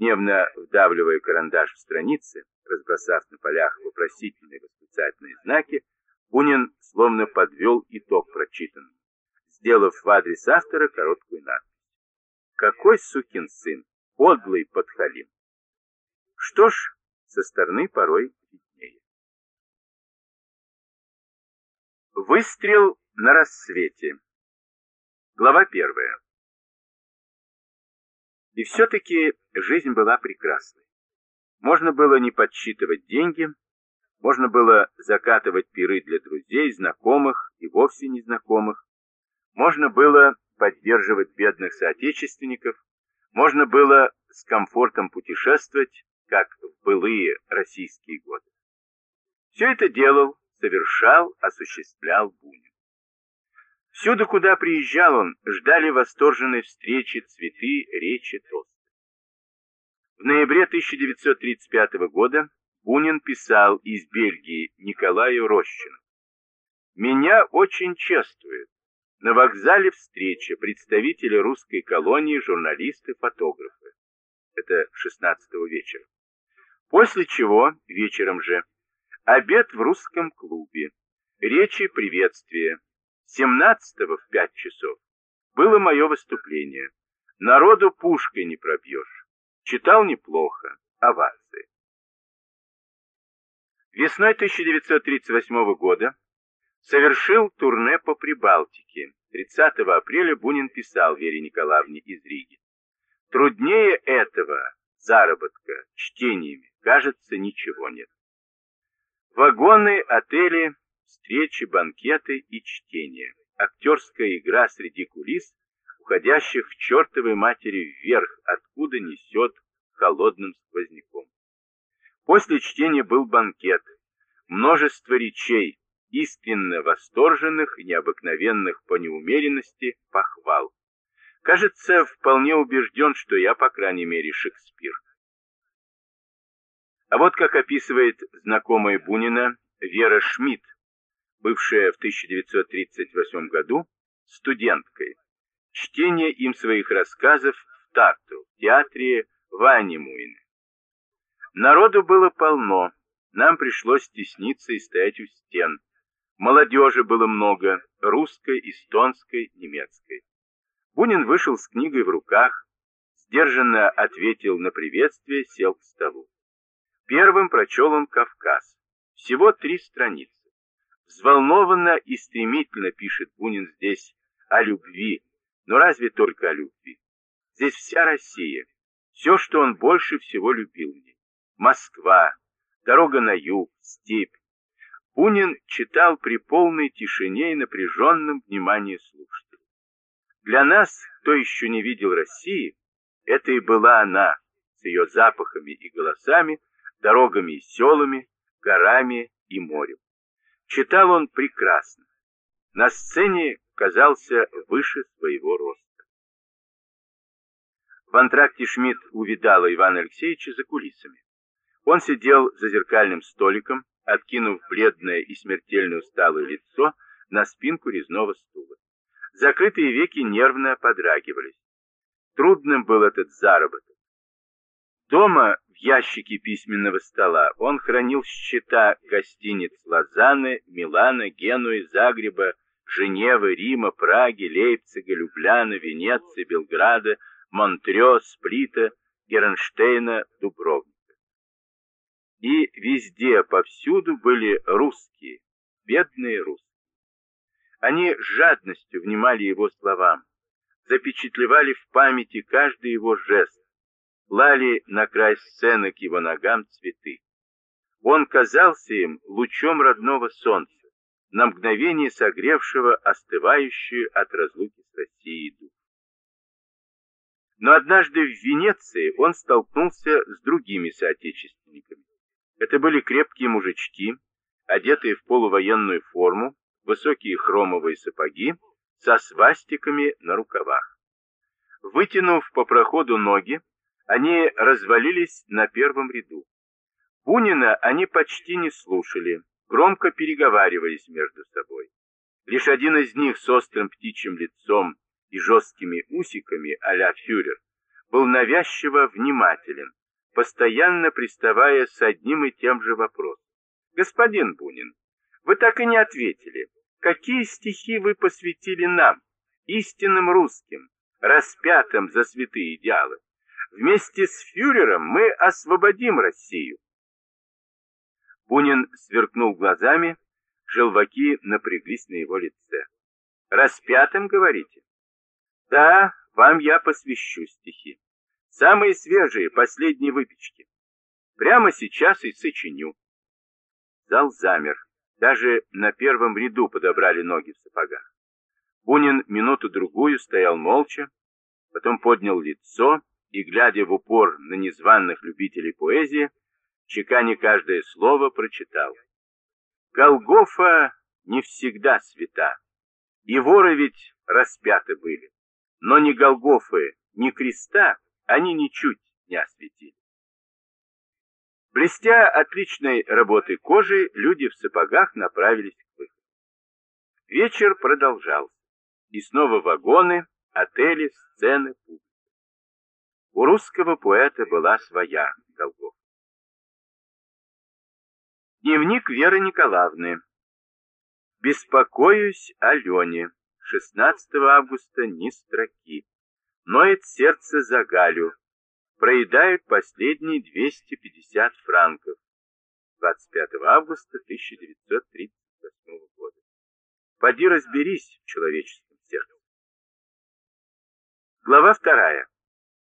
Гневно вдавливая карандаш в страницы, разбросав на полях вопросительные восклицательные знаки, Бунин словно подвел итог прочитанному, сделав в адрес автора короткую надпись. Какой сукин сын, подлый подхалим. Что ж, со стороны порой виднее. Выстрел на рассвете. Глава первая. И все-таки жизнь была прекрасной. Можно было не подсчитывать деньги, можно было закатывать пиры для друзей, знакомых и вовсе незнакомых, можно было поддерживать бедных соотечественников, можно было с комфортом путешествовать, как в былые российские годы. Все это делал, совершал, осуществлял Бунин. Всюду, куда приезжал он, ждали восторженной встречи, цветы, речи, тосты. В ноябре 1935 года Бунин писал из Бельгии Николаю Рощину. «Меня очень чествуют. На вокзале встреча представители русской колонии, журналисты, фотографы. Это 16 вечера. После чего, вечером же, обед в русском клубе, речи приветствия, 17-го в 5 часов было мое выступление. Народу пушкой не пробьешь. Читал неплохо. Овации. Весной 1938 года совершил турне по Прибалтике. 30 апреля Бунин писал Вере Николаевне из Риги. Труднее этого заработка чтениями, кажется, ничего нет. Вагоны, отели, встречи, банкеты и чтение. Актерская игра среди кулис, уходящих к чертовой матери вверх, откуда несет холодным сквозняком. После чтения был банкет, множество речей, искренне восторженных и необыкновенных по неумеренности похвал. Кажется, вполне убежден, что я, по крайней мере, Шекспир. А вот как описывает знакомая Бунина Вера Шмидт, бывшая в 1938 году студенткой, чтение им своих рассказов в Тарту, в театре Ванимуина. Народу было полно, нам пришлось стесниться и стоять у стен. Молодежи было много, русской, эстонской, немецкой. Бунин вышел с книгой в руках, сдержанно ответил на приветствие, сел к столу. Первым прочел он «Кавказ». Всего три страницы. Взволнованно и стремительно пишет Бунин здесь о любви, но разве только о любви? Здесь вся Россия, все, что он больше всего любил в ней. Москва, дорога на юг, степь. Бунин читал при полной тишине и напряженном внимании слушателей. Для нас, кто еще не видел России, это и была она, с ее запахами и голосами, дорогами и селами, горами и морем. Читал он прекрасно. На сцене казался выше своего роста. В антракте Шмидт увидала Ивана Алексеевича за кулисами. Он сидел за зеркальным столиком, откинув бледное и смертельно усталое лицо на спинку резного стула. Закрытые веки нервно подрагивались. Трудным был этот заработок. Дома ящике письменного стола он хранил счета гостиниц Лозанны, Милана, Генуи, Загреба, Женевы, Рима, Праги, Лейпцига, Любляна, Венеции, Белграда, Монтрё, Сплита, Геренштейна, Дубровника. И везде, повсюду были русские, бедные русские. Они с жадностью внимали его словам, запечатлевали в памяти каждый его жест, клали на край сцены к его ногам цветы. Он казался им лучом родного солнца, на мгновение согревшего остывающую от разлуки с Россией дух. Но однажды в Венеции он столкнулся с другими соотечественниками. Это были крепкие мужички, одетые в полувоенную форму, высокие хромовые сапоги со свастиками на рукавах. Вытянув по проходу ноги, они развалились на первом ряду. Бунина они почти не слушали, громко переговаривались между собой. Лишь один из них с острым птичьим лицом и жесткими усиками а-ля фюрер был навязчиво внимателен, постоянно приставая с одним и тем же вопросом. «Господин Бунин, вы так и не ответили, какие стихи вы посвятили нам, истинным русским, распятым за святые идеалы? Вместе с фюрером мы освободим Россию». Бунин сверкнул глазами, желваки напряглись на его лице. «Распятым, говорите?» «Да, вам я посвящу стихи. Самые свежие, последние выпечки. Прямо сейчас и сочиню». Зал замер. Даже на первом ряду подобрали ноги в сапогах. Бунин минуту-другую стоял молча, потом поднял лицо и, глядя в упор на незваных любителей поэзии, чеканя каждое слово, прочитал. Голгофа не всегда свята, и воры ведь распяты были, но ни Голгофы, ни креста они ничуть не осветили. Блестя отличной работой кожи, люди в сапогах направились к выходу. Вечер продолжался, и снова вагоны, отели, сцены, публика. У русского поэта была своя Голгофа. Дневник Веры Николаевны. Беспокоюсь о Лене. 16 августа ни строки. Ноет сердце за Галю. Проедают последние 250 франков. 25 августа 1938 года. Поди разберись в человеческом сердце. Глава вторая.